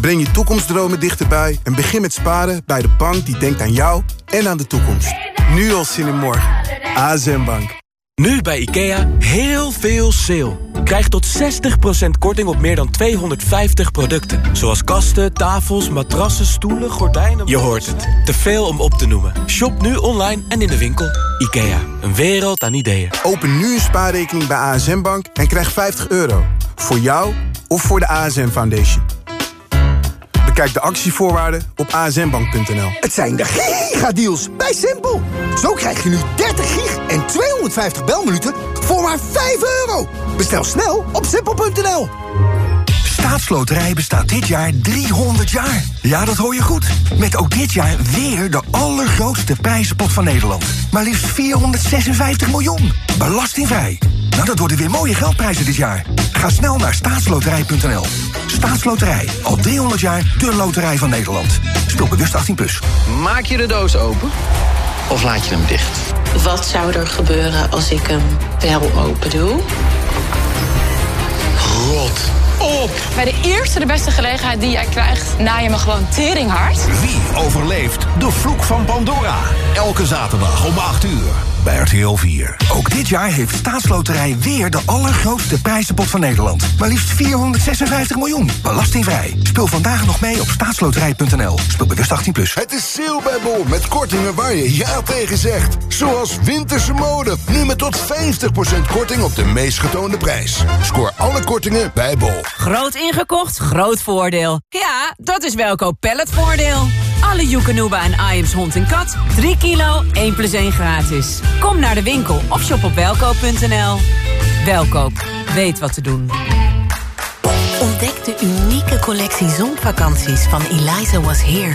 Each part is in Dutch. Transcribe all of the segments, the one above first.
Breng je toekomstdromen dichterbij en begin met sparen bij de bank die denkt aan jou en aan de toekomst. Nu al zin in morgen. ASM Bank. Nu bij IKEA heel veel sale. Krijg tot 60% korting op meer dan 250 producten. Zoals kasten, tafels, matrassen, stoelen, gordijnen... Je hoort het. Te veel om op te noemen. Shop nu online en in de winkel. IKEA. Een wereld aan ideeën. Open nu een spaarrekening bij ASM Bank en krijg 50 euro. Voor jou of voor de ASM Foundation. Bekijk de actievoorwaarden op asmbank.nl. Het zijn de gigadeals bij Simpel. Zo krijg je nu 30 gig en 250 belminuten voor maar 5 euro. Bestel snel op simpel.nl. Staatsloterij bestaat dit jaar 300 jaar. Ja, dat hoor je goed. Met ook dit jaar weer de allergrootste prijzenpot van Nederland. Maar liefst 456 miljoen. Belastingvrij. Nou, dat worden weer mooie geldprijzen dit jaar. Ga snel naar staatsloterij.nl. Staatsloterij. Al 300 jaar de loterij van Nederland. Speel bewust 18+. Plus. Maak je de doos open of laat je hem dicht? Wat zou er gebeuren als ik hem wel open doe? Rot op! Bij de eerste de beste gelegenheid die jij krijgt... na je me gewoon teringhard. Wie overleeft de vloek van Pandora? Elke zaterdag om 8 uur bij RTL 4. Ook dit jaar heeft Staatsloterij weer de allergrootste prijzenpot van Nederland. Maar liefst 456 miljoen. Belastingvrij. Speel vandaag nog mee op staatsloterij.nl. Speel bewust 18+. Plus. Het is sale bij Bol met kortingen waar je ja tegen zegt. Zoals winterse mode. Nu met tot 50% korting op de meest getoonde prijs. Scoor alle kortingen bij Bol. Groot ingekocht, groot voordeel. Ja, dat is Welkoop Palletvoordeel. Alle Joekanuba en Iams hond en kat. 3 kilo, 1 plus 1 gratis. Kom naar de winkel of shop op welkoop.nl. Welkoop, weet wat te doen. Ontdek de unieke collectie zonvakanties van Eliza Was Here.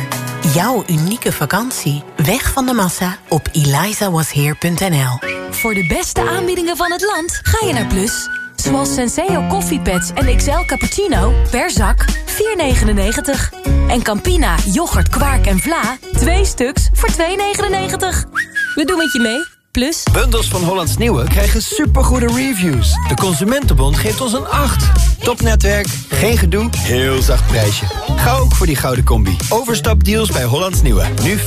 Jouw unieke vakantie. Weg van de massa op elizawasheer.nl. Voor de beste aanbiedingen van het land ga je naar Plus. Zoals Senseo koffiepads en XL cappuccino per zak 4,99. En Campina, yoghurt, kwark en vla 2 stuks voor 2,99. We doen het je mee. Plus. Bundels van Hollands Nieuwe krijgen supergoede reviews. De Consumentenbond geeft ons een 8. Topnetwerk, geen gedoe, heel zacht prijsje. Ga ook voor die gouden combi. Overstapdeals bij Hollands Nieuwe. Nu 15.000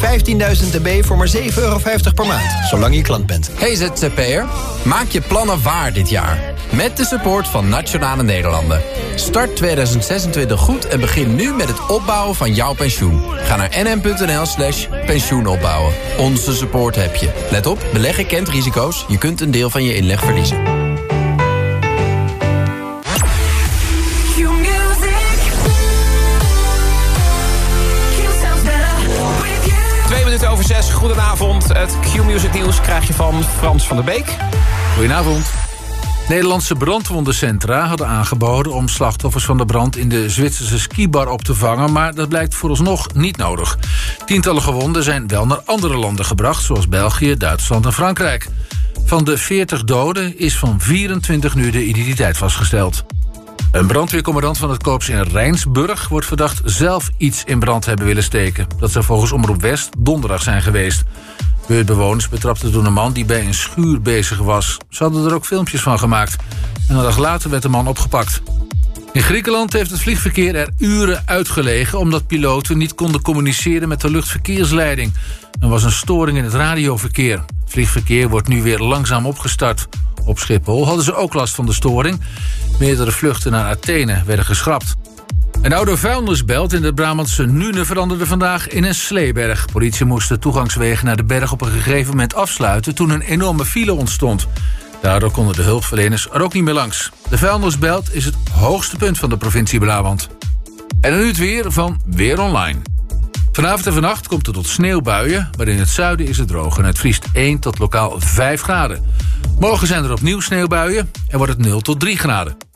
dB voor maar 7,50 euro per maand. Zolang je klant bent. Hey ZZP'er, maak je plannen waar dit jaar. Met de support van Nationale Nederlanden. Start 2026 goed en begin nu met het opbouwen van jouw pensioen. Ga naar nm.nl slash pensioenopbouwen. Onze support heb je. Let op, beleggen kent risico's. Je kunt een deel van je inleg verliezen. Twee minuten over zes, goedenavond. Het Q-Music nieuws krijg je van Frans van der Beek. Goedenavond. Nederlandse brandwondencentra hadden aangeboden om slachtoffers van de brand in de Zwitserse skibar op te vangen, maar dat blijkt vooralsnog niet nodig. Tientallen gewonden zijn wel naar andere landen gebracht, zoals België, Duitsland en Frankrijk. Van de 40 doden is van 24 nu de identiteit vastgesteld. Een brandweercommandant van het korps in Rijnsburg wordt verdacht zelf iets in brand hebben willen steken. Dat zou volgens Omroep West donderdag zijn geweest. Buurtbewoners betrapten toen een man die bij een schuur bezig was. Ze hadden er ook filmpjes van gemaakt. En een dag later werd de man opgepakt. In Griekenland heeft het vliegverkeer er uren uitgelegen... omdat piloten niet konden communiceren met de luchtverkeersleiding. Er was een storing in het radioverkeer. Het vliegverkeer wordt nu weer langzaam opgestart. Op Schiphol hadden ze ook last van de storing. Meerdere vluchten naar Athene werden geschrapt. Een oude vuilnisbelt in de Brabantse Nune veranderde vandaag in een sleeberg. Politie moest de toegangswegen naar de berg op een gegeven moment afsluiten... toen een enorme file ontstond. Daardoor konden de hulpverleners er ook niet meer langs. De vuilnisbelt is het hoogste punt van de provincie Brabant. En nu het weer van Weer Online. Vanavond en vannacht komt het tot sneeuwbuien, maar in het zuiden is het droog... en het vriest 1 tot lokaal 5 graden. Morgen zijn er opnieuw sneeuwbuien en wordt het 0 tot 3 graden.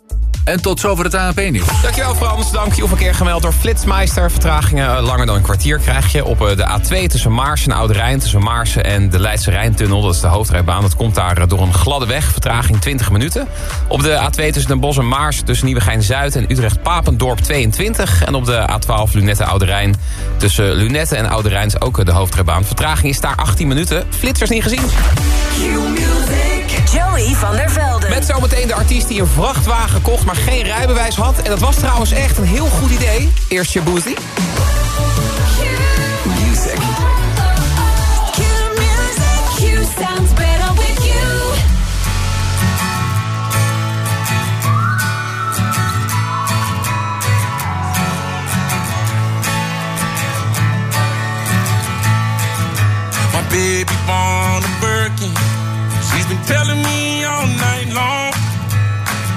En tot zover het ANP-nieuws. Dankjewel Frans, dank je verkeer gemeld door Flitsmeister. Vertragingen langer dan een kwartier krijg je op eh, de A2 tussen Maarsen en Oude Rijn. Tussen Maarsen en de Leidse Rijntunnel, dat is de hoofdrijbaan. Dat komt daar eh, door een gladde weg, vertraging 20 minuten. Op de A2 tussen Den Bosch en Maarsen tussen Nieuwegein-Zuid en Utrecht-Papendorp 22. En op de A12 Lunette-Oude Rijn tussen Lunette en Oude Rijn is ook eh, de hoofdrijbaan. Vertraging is daar 18 minuten. Flitsers niet gezien. Joey van der Velden. Met zometeen de artiest die een vrachtwagen kocht, maar geen rijbewijs had. En dat was trouwens echt een heel goed idee. Eerst je boozy. Music. You sounds better with you. My baby born a Birkin.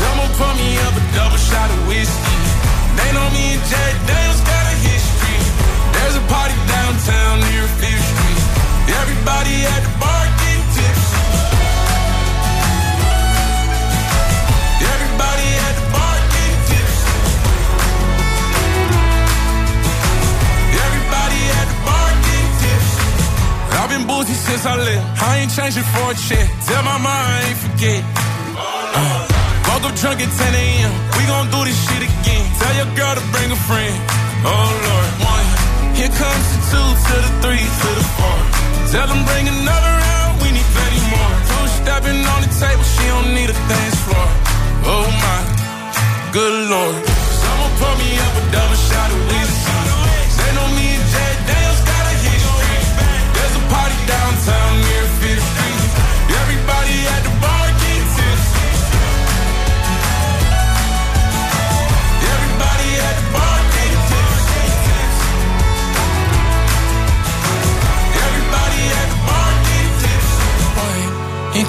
Someone pour me up a double shot of whiskey. They know me and Jack Daniels got a history. There's a party downtown near Fifth Street. Everybody at the bar getting tipsy. Everybody at the bar getting tipsy. Everybody at the bar getting tipsy. I've been boozy since I left. I ain't changing for a check. Tell my mom I ain't forget. Uh, woke up drunk at 10 a.m. We gon' do this shit again. Tell your girl to bring a friend. Oh Lord, one. Here comes the two to the three to the four. Tell them bring another round. We need plenty more. Two stepping on the table. She don't need a dance floor. Oh my, good lord. Someone pour me up a double shot of whiskey. They know me and Jack Daniels got a history. There's a party downtown near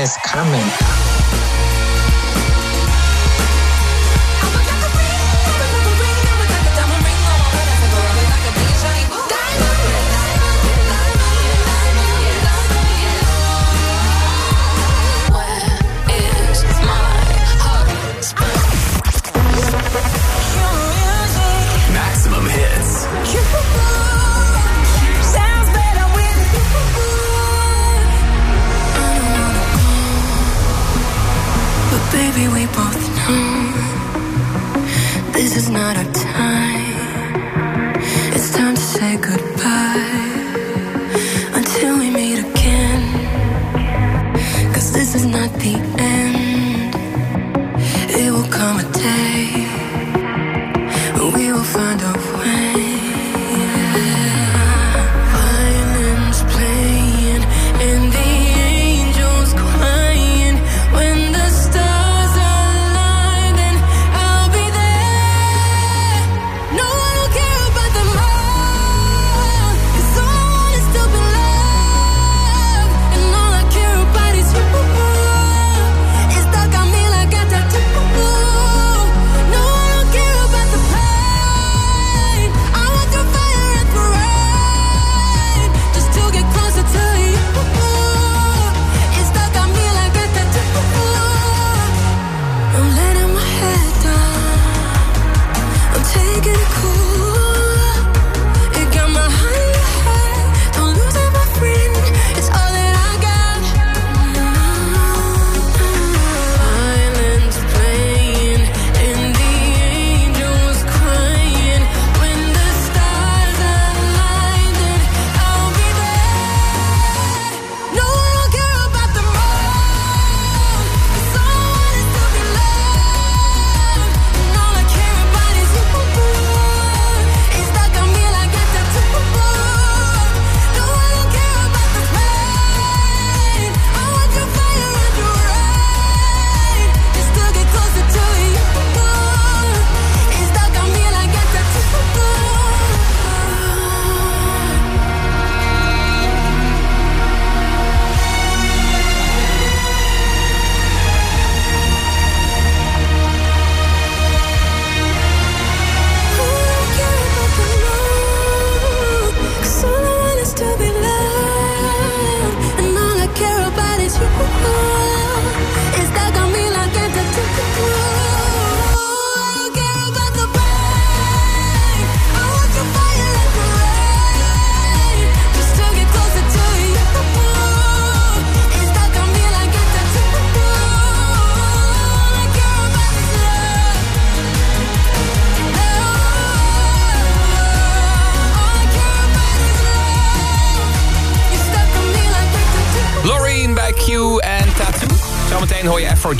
is coming.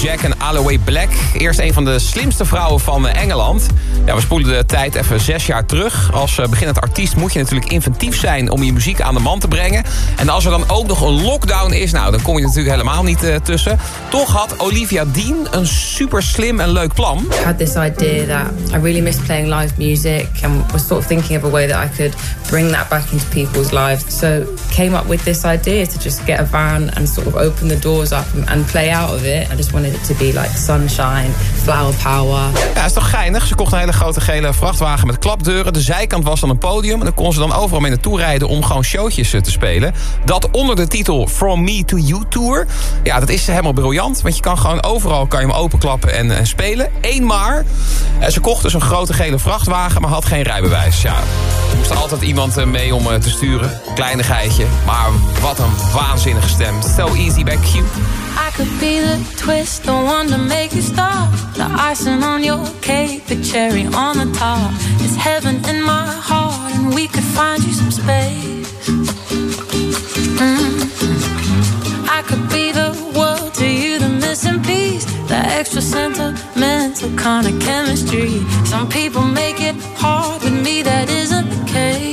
Afrojack en Alloway Black. Eerst een van de slimste vrouwen van eh, Engeland. Ja, we spoelen de tijd even zes jaar terug. Als eh, beginnend artiest moet je natuurlijk inventief zijn... om je muziek aan de man te brengen. En als er dan ook nog een lockdown is... nou, dan kom je natuurlijk helemaal niet eh, tussen. Toch had Olivia Dean een super slim en leuk plan. I had this idea that I really miss playing live music and was sort of thinking of a way that I could bring that back into people's lives. So came up with this idea to just get a van and sort of open the doors up and, play out of it. I just wanted it to be like sunshine, flower power. Ja, is toch geinig? Ze kocht een hele grote gele vrachtwagen met klapdeuren. De zijkant was dan een podium. En dan kon ze dan overal mee naartoe rijden om gewoon showtjes eh, te spelen. Dat onder de titel From Me to You Tour. Ja, dat is helemaal briljant. Want je kan gewoon overal kan je hem openklappen en, en spelen. Eén maar. Eh, Ze kocht dus een grote gele vrachtwagen, maar had geen rijbewijs. Ja, moest altijd iemand eh, mee om eh, te sturen. Kleinigheidje. Maar wat een waanzinnige stem. So easy bij Q. I could be the twist, the one to make you stop. The icing on your cake, the cherry on the top. It's heaven in my heart, and we could find you some space. Mm. Extra sentimental kind of chemistry. Some people make it hard with me, that isn't the case.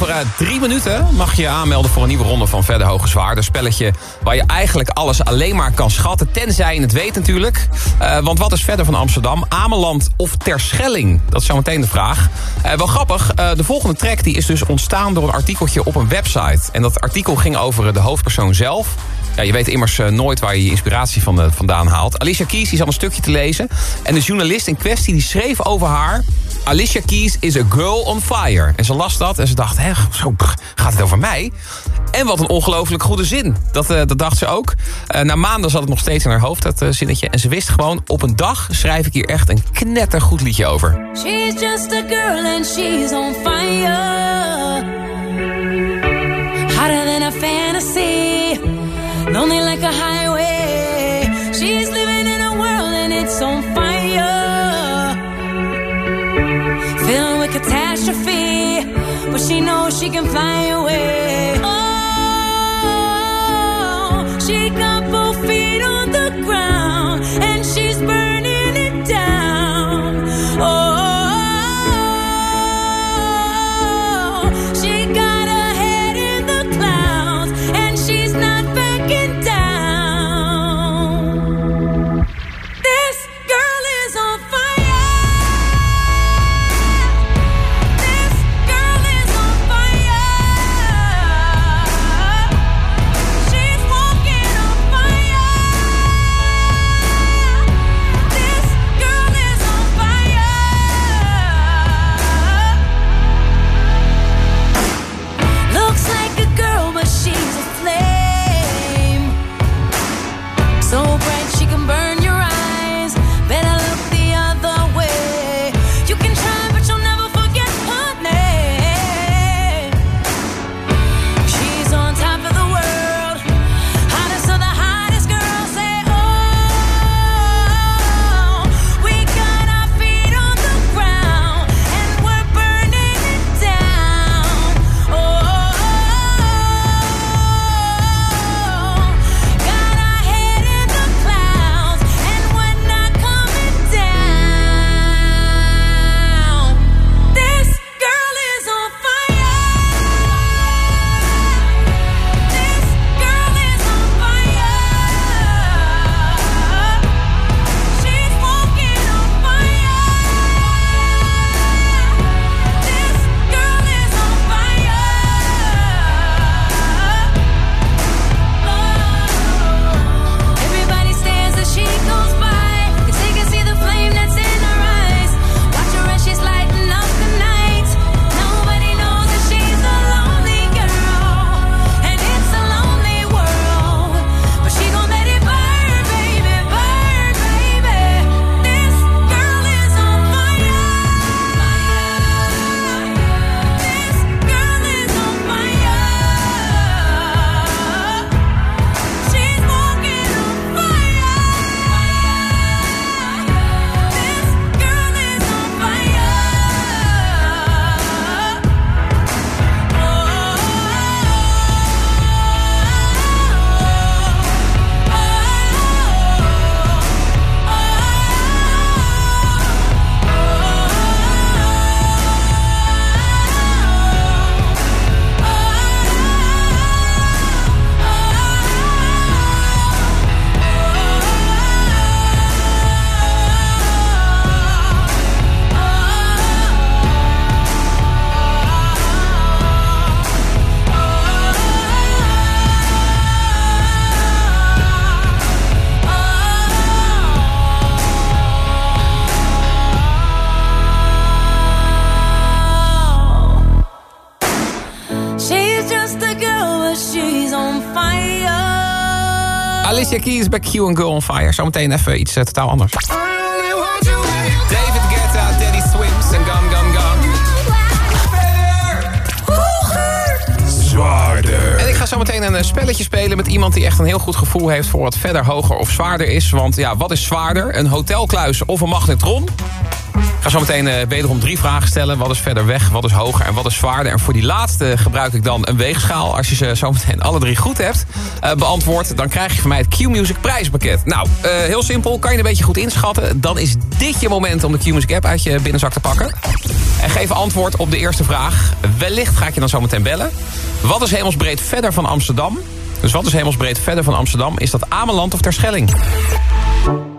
Over eh, drie minuten mag je je aanmelden voor een nieuwe ronde van Verder Hoge Zwaar. Een spelletje waar je eigenlijk alles alleen maar kan schatten. Tenzij je het weet natuurlijk. Eh, want wat is verder van Amsterdam? Ameland of Terschelling? Dat is zo meteen de vraag. Eh, wel grappig, de volgende track die is dus ontstaan door een artikeltje op een website. En dat artikel ging over de hoofdpersoon zelf. Ja, je weet immers nooit waar je je inspiratie van, vandaan haalt. Alicia Keys die zat een stukje te lezen. En de journalist in kwestie die schreef over haar... Alicia Keys is a girl on fire. En ze las dat en ze dacht, hè, zo, gaat het over mij? En wat een ongelooflijk goede zin. Dat, eh, dat dacht ze ook. Eh, na maanden zat het nog steeds in haar hoofd, dat eh, zinnetje. En ze wist gewoon, op een dag schrijf ik hier echt een knettergoed liedje over. She's just a girl and she's on fire. Hotter than a fantasy. Lonely like a highway. She's living in a world and it's on fire. She knows she can fly away. Alicia Keys bij Q en Girl on Fire. Zometeen even iets eh, totaal anders. David Guetta, Daddy Swims en Gun Gun Gun. Zwaarder. En ik ga zo meteen een eh, spelletje spelen met iemand die echt een heel goed gevoel heeft voor wat verder, hoger of zwaarder is. Want ja, wat is zwaarder? Een hotelkluis of een magnetron? Ga zo meteen eh, wederom drie vragen stellen. Wat is verder weg, wat is hoger en wat is zwaarder? En voor die laatste gebruik ik dan een weegschaal. Als je ze zo meteen alle drie goed hebt eh, beantwoord... dan krijg je van mij het Q-Music prijspakket. Nou, eh, heel simpel. Kan je een beetje goed inschatten? Dan is dit je moment om de Q-Music app uit je binnenzak te pakken. En geef antwoord op de eerste vraag. Wellicht ga ik je dan zo meteen bellen. Wat is hemelsbreed verder van Amsterdam? Dus wat is hemelsbreed verder van Amsterdam? Is dat Ameland of Terschelling?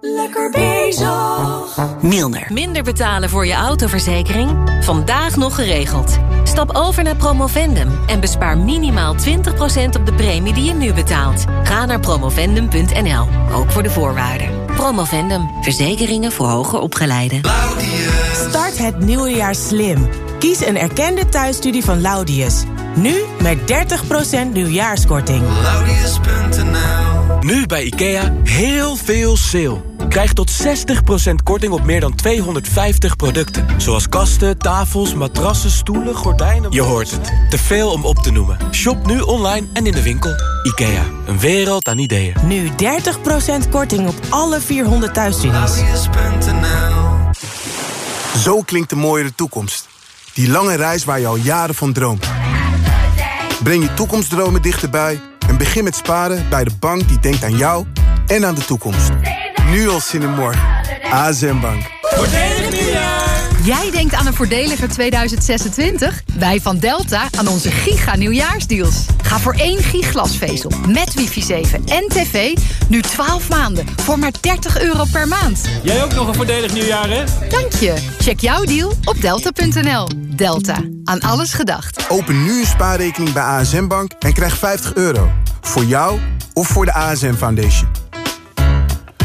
Lekker bezig. Milner. Minder betalen voor je autoverzekering? Vandaag nog geregeld. Stap over naar Promovendum en bespaar minimaal 20% op de premie die je nu betaalt. Ga naar promovendum.nl, ook voor de voorwaarden. Promovendum, verzekeringen voor hoger opgeleiden. Start het nieuwe jaar slim. Kies een erkende thuisstudie van Laudius. Nu met 30% nieuwjaarskorting. Nu bij IKEA heel veel sale. Krijg tot 60% korting op meer dan 250 producten. Zoals kasten, tafels, matrassen, stoelen, gordijnen... Je hoort het. Te veel om op te noemen. Shop nu online en in de winkel. IKEA. Een wereld aan ideeën. Nu 30% korting op alle 400 thuisstudies. Zo klinkt de mooiere toekomst. Die lange reis waar je al jaren van droomt. Breng je toekomstdromen dichterbij en begin met sparen bij de bank die denkt aan jou en aan de toekomst. Nu al zin in morgen. ASM Bank. Jij denkt aan een voordeliger 2026? Wij van Delta aan onze giga nieuwjaarsdeals. Ga voor één giglasvezel met wifi 7 en tv nu 12 maanden voor maar 30 euro per maand. Jij ook nog een voordelig nieuwjaar, hè? Dank je. Check jouw deal op delta.nl. Delta. Aan alles gedacht. Open nu een spaarrekening bij ASM Bank en krijg 50 euro. Voor jou of voor de ASM Foundation.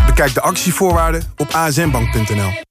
Bekijk de actievoorwaarden op asmbank.nl.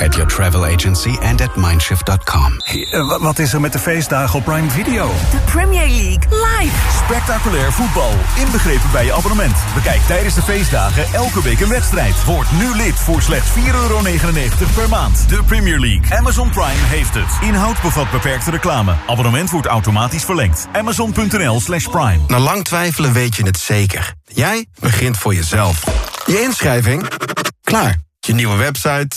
At your travel agency and at mindshift.com. Eh, Wat is er met de feestdagen op Prime Video? De Premier League live. Spectaculair voetbal, inbegrepen bij je abonnement. Bekijk tijdens de feestdagen elke week een wedstrijd. Word nu lid voor slechts 4,99 euro per maand. De Premier League. Amazon Prime heeft het. Inhoud bevat beperkte reclame. Abonnement wordt automatisch verlengd. Amazon.nl slash prime. Na lang twijfelen weet je het zeker. Jij begint voor jezelf. Je inschrijving? Klaar. Je nieuwe website?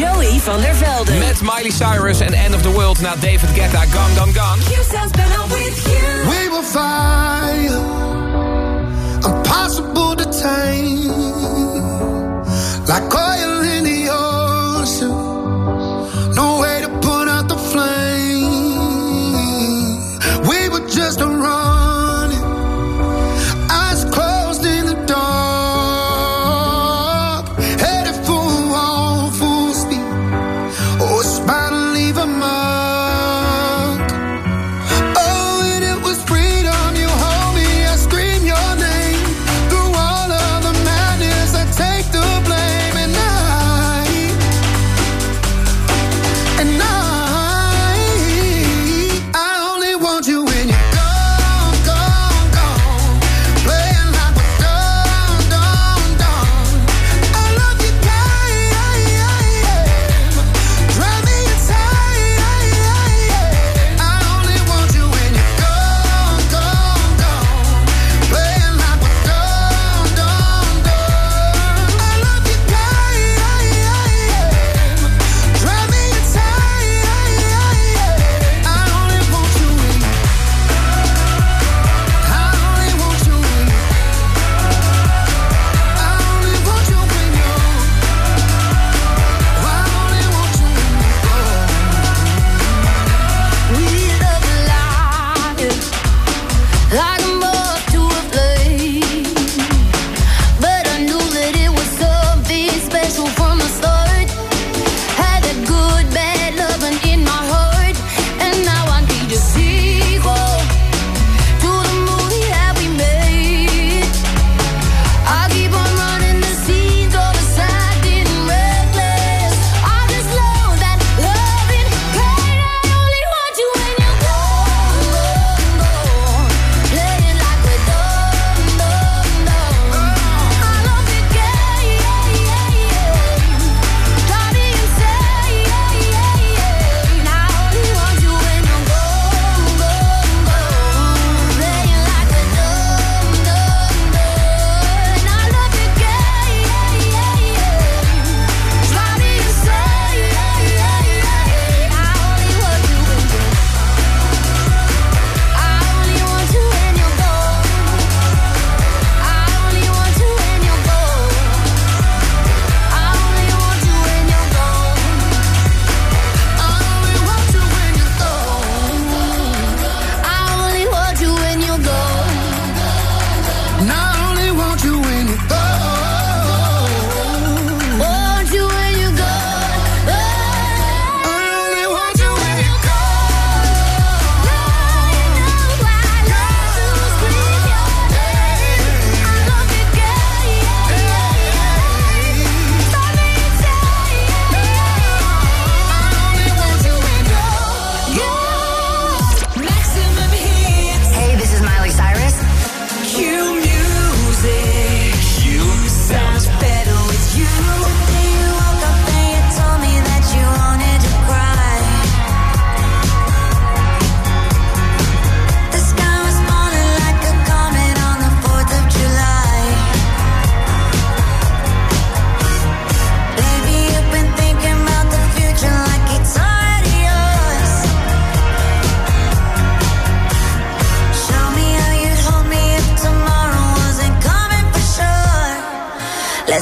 Joey van der Velden. Met Miley Cyrus en End of the World na David Guetta, Gone Gone Gone. We will fire, impossible to tame, like oil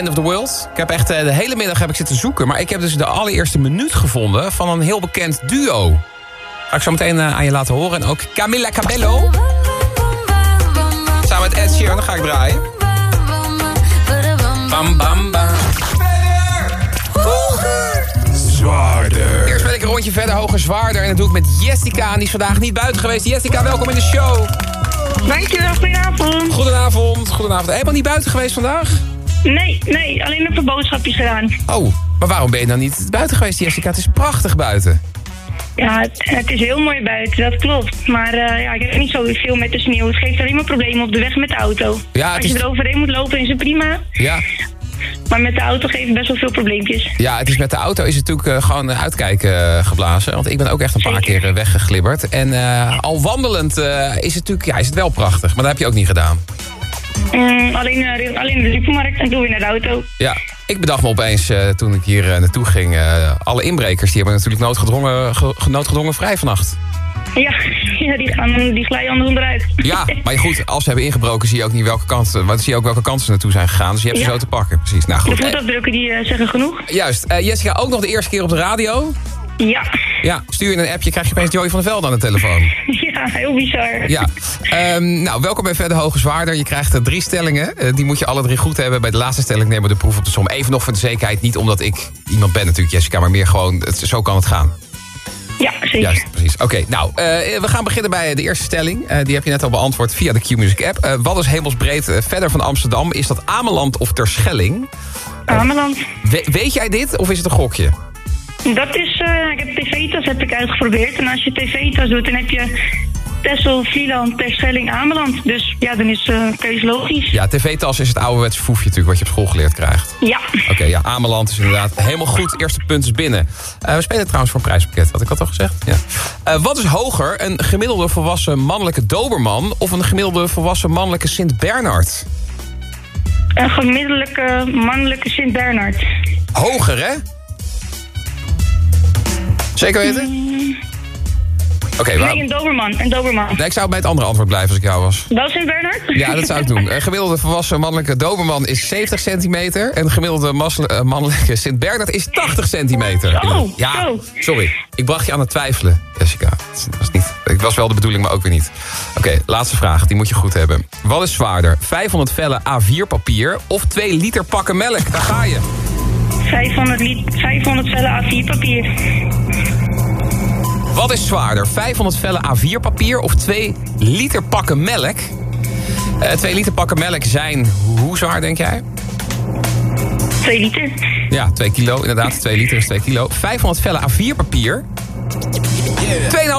End of the World. Ik heb echt eh, de hele middag heb ik zitten zoeken. Maar ik heb dus de allereerste minuut gevonden van een heel bekend duo. Ga ik zo meteen eh, aan je laten horen. En ook Camilla Cabello. Samen met Ed Sheeran, dan ga ik draaien. Bam, bam, bam. Zwaarder. Eerst ben ik een rondje verder, hoger, zwaarder. En dat doe ik met Jessica. En die is vandaag niet buiten geweest. Jessica, welkom in de show. Dankjewel, goedenavond. Goedenavond, goedenavond. Helemaal niet buiten geweest vandaag? Nee, nee, alleen even boodschapjes gedaan. Oh, maar waarom ben je dan niet buiten geweest, Jessica? Het is prachtig buiten. Ja, het, het is heel mooi buiten, dat klopt. Maar eh, ja, ik heb niet zoveel met de sneeuw. Het geeft alleen maar problemen op de weg met de auto. Ja, Als je is- er overheen moet lopen is het prima. Ja, Maar met de auto geeft het best wel veel probleempjes. ja het is met de auto is het natuurlijk eh, gewoon uitkijken eh, geblazen. Want ik ben ook echt een paar keer weggeglibberd. En al wandelend is het natuurlijk ja, is het wel prachtig. Maar dat heb je ook niet gedaan. Mm, alleen, eh, alleen de supermarkt en toen weer naar de auto. Ja, ik bedacht me opeens eh, toen ik hier eh, naartoe ging... alle inbrekers die hebben natuurlijk noodgedwongen, ge- noodgedwongen vrij vannacht. Ja, ja die, gaan, die glijden anders onderuit. Ja, maar goed, als ze hebben ingebroken zie je ook niet welke kant, maar dan zie je ook welke kant ze naartoe zijn gegaan. Dus je hebt ze zo te pakken. Precies. Nou De goed. eh, voetafdrukken die zeggen genoeg. juist. Jessica, ook nog de eerste keer op de radio. Ja, Ja, stuur je een appje, krijg je opeens Joey van der Velde aan de telefoon. ja heel bizar. Ja. Ehm, nou, welkom bij Verder Hoge Zwaarder. Je krijgt er drie stellingen. Eh, die moet je alle drie goed hebben. Bij de laatste stelling nemen we de proef op de som. Even nog voor de zekerheid. Niet omdat ik iemand ben natuurlijk, Jessica. Maar meer gewoon, het, zo kan het gaan. Ja, zeker. Juist, precies. Oké, nou, eh, we gaan beginnen bij de eerste stelling. Eh, die heb je net al beantwoord via de Q-Music app. Eh, wat is hemelsbreed eh, verder van Amsterdam? Is dat Ameland of Terschelling? Ameland. We- weet jij dit of is het een gokje? Dat is, eh, ik heb tv-tas heb ik uitgeprobeerd. En als je tv-tas doet, dan heb je Texel, Vlieland, Terschelling, Ameland. Dus ja, dan is eh keuze logisch. Ja, tv-tas is het ouderwetse foefje natuurlijk wat je op school geleerd krijgt. Ja. Oké, ja, Ameland is inderdaad helemaal goed. Eerste punt is binnen. Eh, we spelen trouwens voor een prijspakket, had ik dat al gezegd? Ja. Wat is hoger, een gemiddelde volwassen mannelijke doberman... of een gemiddelde volwassen mannelijke Sint-Bernard? Een gemiddelijke mannelijke Sint-Bernard. Hoger, hè? Zeker weten? Oké, waar- Nee, een Doberman. Een Doberman. Nee, ik zou bij het andere antwoord blijven als ik jou was. Wel Sint-Bernard? Ja, dat zou ik doen. Een gemiddelde volwassen mannelijke doberman is 70 centimeter... en een gemiddelde eh, mannelijke Sint-Bernard is 80 centimeter. Oh, ja, sorry. Ik bracht je aan het twijfelen, Jessica. Dat was niet, ik was wel de bedoeling, maar ook weer niet. Oké, laatste vraag. Die moet je goed hebben. Wat is zwaarder? 500 vellen A4 papier of 2 liter pakken melk? Daar ga je. 500, lit 500 vellen A4 papier. Wat is zwaarder? 500 vellen A4 papier of 2 liter pakken melk? Eh 2 liter pakken melk zijn hoe zwaar, denk jij? 2 liter. Ja, 2 kilo, inderdaad. 2 liter is 2 kilo. 500 vellen A4 papier.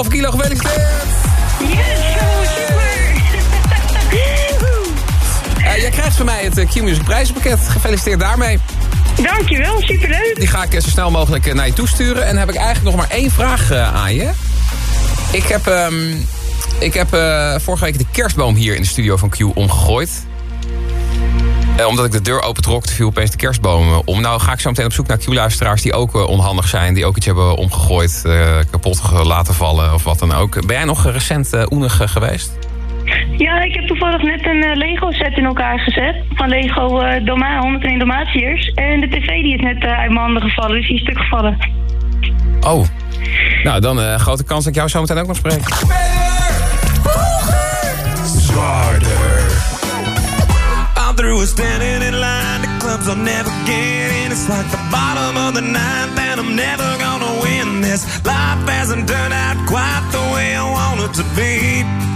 2,5 kilo gefeliciteerd! Eh, jij krijgt van mij het eh, Q-Music prijzenpakket. Gefeliciteerd daarmee. Dankjewel, superleuk. Die ga ik eh, zo snel mogelijk eh, naar je toesturen. En heb ik eigenlijk nog maar één vraag eh, aan je. Ik heb, ehm, ik heb vorige week de kerstboom hier in de studio van Q omgegooid. Omdat ik de deur opentrok, viel opeens de kerstboom eh, om. Nou ga ik zo meteen op zoek naar Q-luisteraars die ook onhandig zijn. Die ook iets hebben omgegooid, kapot laten vallen of wat dan ook. Ben jij nog recent oenig geweest? Ja, ik heb toevallig net een eh, Lego set in elkaar gezet. Van Lego eh Doma 101 Dalmatiërs. En de tv die is net eh, uit mijn handen gevallen, dus die is stuk gevallen. Oh. Nou, dan eh, grote kans dat ik jou zo meteen ook nog spreek. Zwaarder. I'm through standing in line. The clubs I'll never get in. It's like the bottom of the ninth, and I'm never gonna win this. Life hasn't turned out quite the way I want it to be.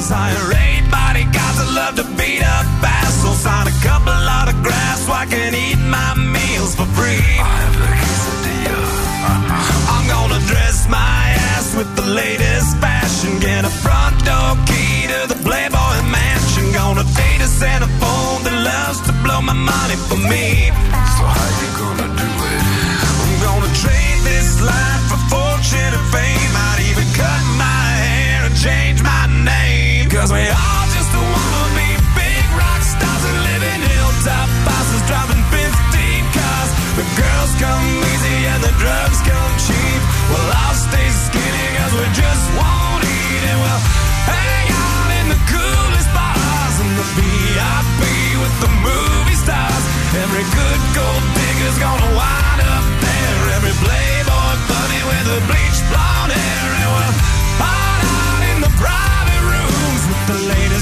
Tassels. Hire eight bodyguards that love to beat up assholes. Sign a couple autographs so I can eat my meals for free. I have the quesadilla. I'm gonna dress my ass with the latest fashion. Get a front door key to the Playboy Mansion. Gonna date a Santa phone that loves to blow my money for me. So how you gonna do it? I'm gonna trade this life for fortune and fame. way.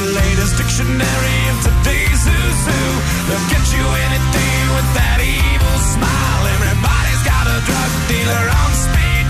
the latest dictionary of today's who's who. They'll get you anything with that evil smile. Everybody's got a drug dealer on speed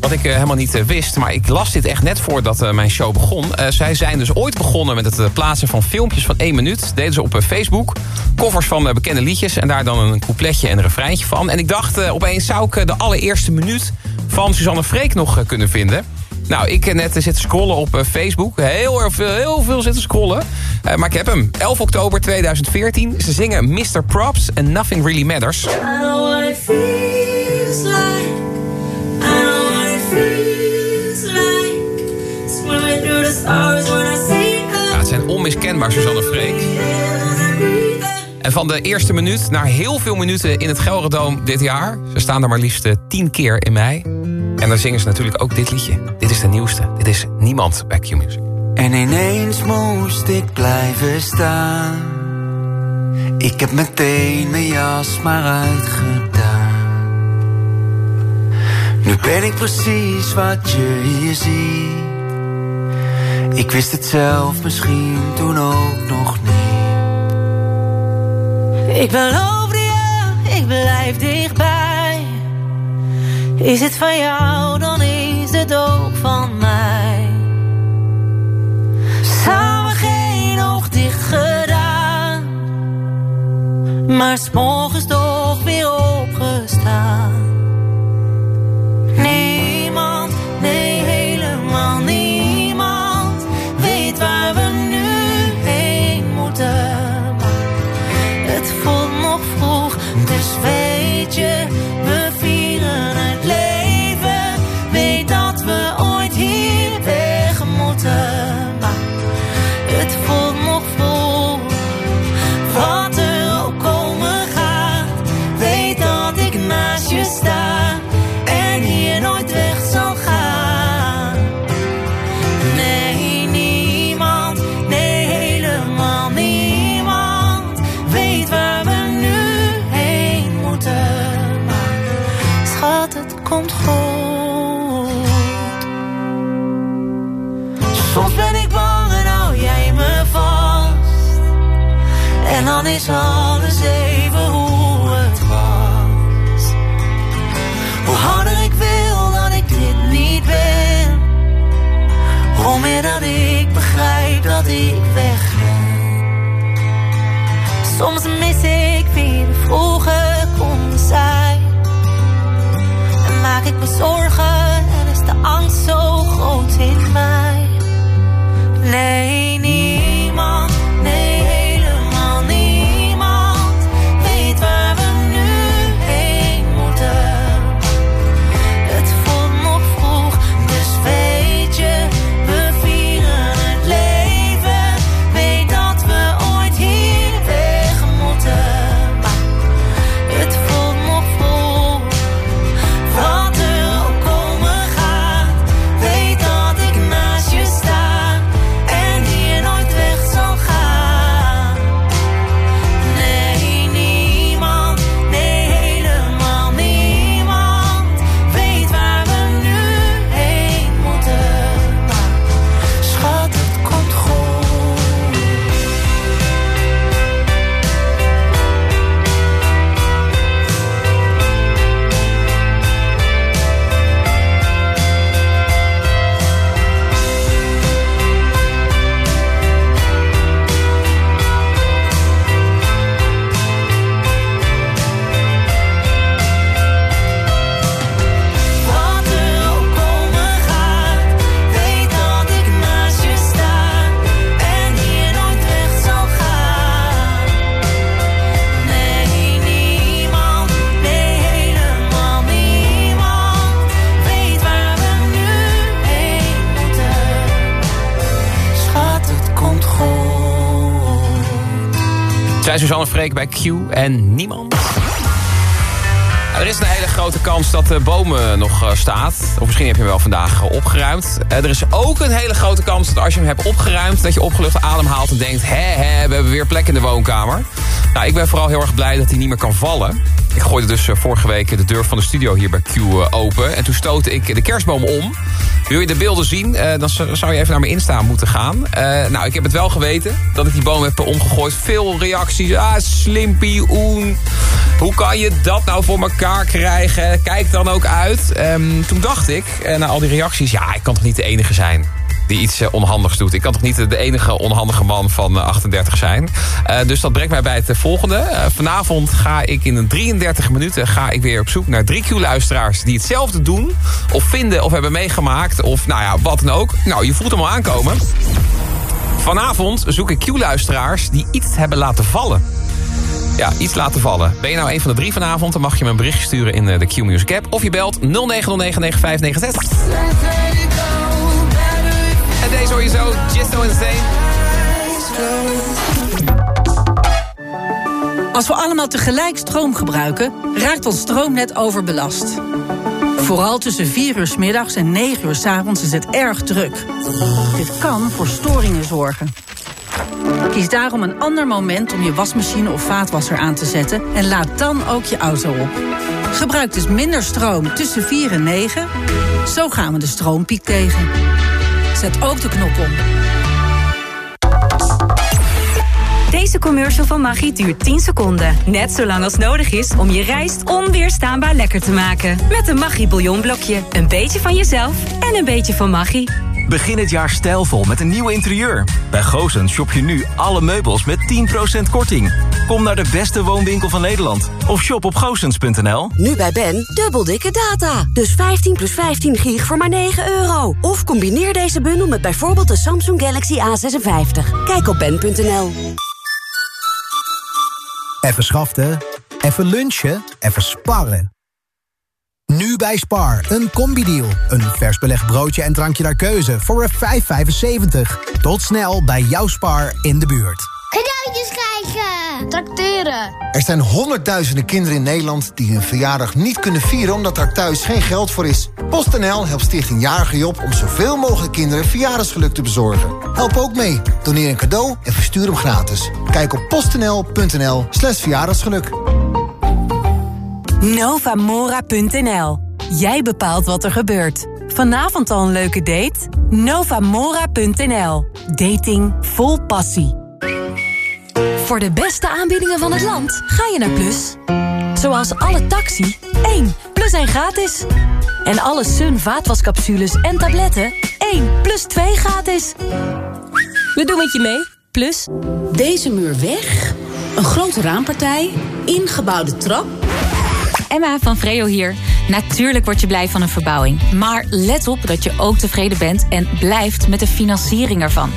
Wat ik eh, helemaal niet eh, wist, maar ik las dit echt net voordat eh, mijn show begon. Zij zijn dus ooit begonnen met het plaatsen van filmpjes van één minuut. Deden ze op Facebook. Covers van bekende liedjes en daar dan een coupletje en een refreintje van. En ik dacht opeens, zou ik de allereerste minuut van Suzanne Freek nog kunnen vinden? Nou, ik net zitten scrollen op Facebook. Heel erg veel, heel veel zitten scrollen. Maar ik heb hem. 11 oktober 2014. Ze zingen Mr. Props and Nothing Really Matters. Onmiskenbaar Suzanne Freek. En van de eerste minuut naar heel veel minuten in het Gelredoom dit jaar. Ze staan er maar liefst eh, tien keer in mei. En dan zingen ze natuurlijk ook dit liedje. Dit is de nieuwste. Dit is Niemand bij Q-Music. En ineens moest ik blijven staan. Ik heb meteen mijn jas maar uitgedaan. Nu ben ik precies wat je hier ziet. Ik wist het zelf misschien toen ook nog niet. Ik beloof je, ik blijf dichtbij. Is het van jou, dan is het ook van mij. Samen geen oog dicht gedaan. Maar s'morgens toch weer opgestaan. Nee, en niemand. Ja, er is een hele grote kans dat de bomen nog eh, staat. Of misschien heb je hem wel vandaag eh, opgeruimd. Eh, er is ook een hele grote kans dat als je hem hebt opgeruimd... dat je opgelucht adem haalt en denkt... hè, hè, we hebben weer plek in de woonkamer. Nou, ik ben vooral heel erg blij dat hij niet meer kan vallen. Ik gooide dus eh, vorige week de deur van de studio hier bij Q eh, open. En toen stootte ik de kerstboom om. Wil je de beelden zien, eh, dan zou je even naar mijn Insta moeten gaan. Nou, ik heb het wel geweten dat ik die boom heb omgegooid. Veel reacties. Ah, slimpy, oen. Hoe kan je dat nou voor elkaar krijgen? Kijk dan ook uit. Ehm, toen dacht ik, na al die reacties... ja, ik kan toch niet de enige zijn die iets eh, onhandigs doet. Ik kan toch niet de enige onhandige man van eh, 38 zijn. Eh, dus dat brengt mij bij het eh, volgende. Eh, vanavond ga ik in een 33 minuten ga ik weer op zoek naar drie Q-luisteraars... die hetzelfde doen, of vinden, of hebben meegemaakt... of nou ja, wat dan ook. Nou, je voelt hem al aankomen. Vanavond zoek ik Q-luisteraars die iets hebben laten vallen. Ja, iets laten vallen. Ben je nou een van de drie vanavond, dan mag je me een berichtje sturen in eh, de Q-Music app. Of je belt 09099596. Deze hoor je Just Insane. Als we allemaal tegelijk stroom gebruiken, raakt ons stroomnet overbelast. Vooral tussen 4 uur 's middags en 9 uur 's avonds is het erg druk. Dit kan voor storingen zorgen. Kies daarom een ander moment om je wasmachine of vaatwasser aan te zetten... en laad dan ook je auto op. Gebruik dus minder stroom tussen 4 en 9. Zo gaan we de stroompiek tegen. Zet ook de knop om. Deze commercial van Maggi duurt 10 seconden. Net zo lang als nodig is om je rijst onweerstaanbaar lekker te maken. Met een Maggi bouillonblokje. Een beetje van jezelf en een beetje van Maggi. Begin het jaar stijlvol met een nieuw interieur. Bij Goosens shop je nu alle meubels met 10% korting. Kom naar de beste woonwinkel van Nederland. Of shop op goosens.nl. Nu bij Ben, dubbel dikke data. Dus 15 plus 15 gig voor maar 9 euro. Of combineer deze bundel met bijvoorbeeld de Samsung Galaxy A56. Kijk op ben.nl. Even schaften, even lunchen, even sparren. Nu bij Spar, een combi-deal. Een vers belegd broodje en drankje naar keuze voor een 5,75. Tot snel bij jouw Spar in de buurt. Cadeautjes krijgen! Tracteren! Er zijn honderdduizenden kinderen in Nederland die hun verjaardag niet kunnen vieren omdat er thuis geen geld voor is. PostNL helpt Stichting Jarige Job om zoveel mogelijk kinderen verjaardagsgeluk te bezorgen. Help ook mee. Doneer een cadeau en verstuur hem gratis. Kijk op postnl.nl slash verjaardagsgeluk. Novamora.nl. Jij bepaalt wat er gebeurt. Vanavond al een leuke date? Novamora.nl. Dating vol passie. Voor de beste aanbiedingen van het land ga je naar Plus. Zoals alle taxi, 1 plus 1 gratis. En alle Sun vaatwascapsules en tabletten, 1 plus 2 gratis. We doen het je mee, Plus. Deze muur weg, een grote raampartij, ingebouwde trap... Emma van Vreo hier. Natuurlijk word je blij van een verbouwing. Maar let op dat je ook tevreden bent en blijft met de financiering ervan.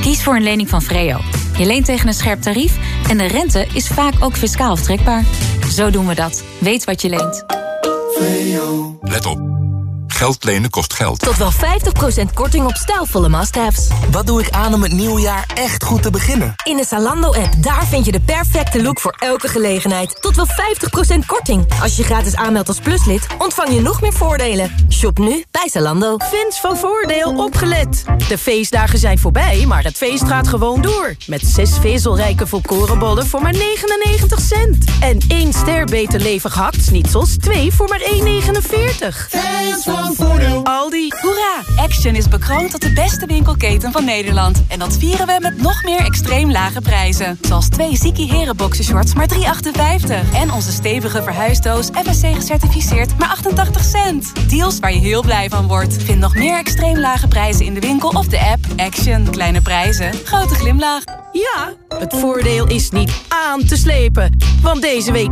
Kies voor een lening van Vreo. Je leent tegen een scherp tarief en de rente is vaak ook fiscaal aftrekbaar. Zo doen we dat. Weet wat je leent. Let op. Geld lenen kost geld. Tot wel 50% korting op stijlvolle must-haves. Wat doe ik aan om het nieuwe jaar echt goed te beginnen? In de Zalando-app, daar vind je de perfecte look voor elke gelegenheid. Tot wel 50% korting. Als je gratis aanmeldt als pluslid, ontvang je nog meer voordelen. Shop nu bij Zalando. Fans van Voordeel opgelet. De feestdagen zijn voorbij, maar het feest gaat gewoon door. Met zes vezelrijke volkorenbollen voor maar 99 cent. En één ster beter levig hakt-snitsels, twee voor maar 1,49. Fans van Voordeel. Aldi. Hoera! Action is bekroond tot de beste winkelketen van Nederland. En dat vieren we met nog meer extreem lage prijzen. Zoals twee Ziki Heren boxershorts maar 3,58. En onze stevige verhuisdoos FSC gecertificeerd maar 88 cent. Deals waar je heel blij van wordt. Vind nog meer extreem lage prijzen in de winkel of de app. Action. Kleine prijzen. Grote glimlach. Ja, het voordeel is niet aan te slepen. Want deze week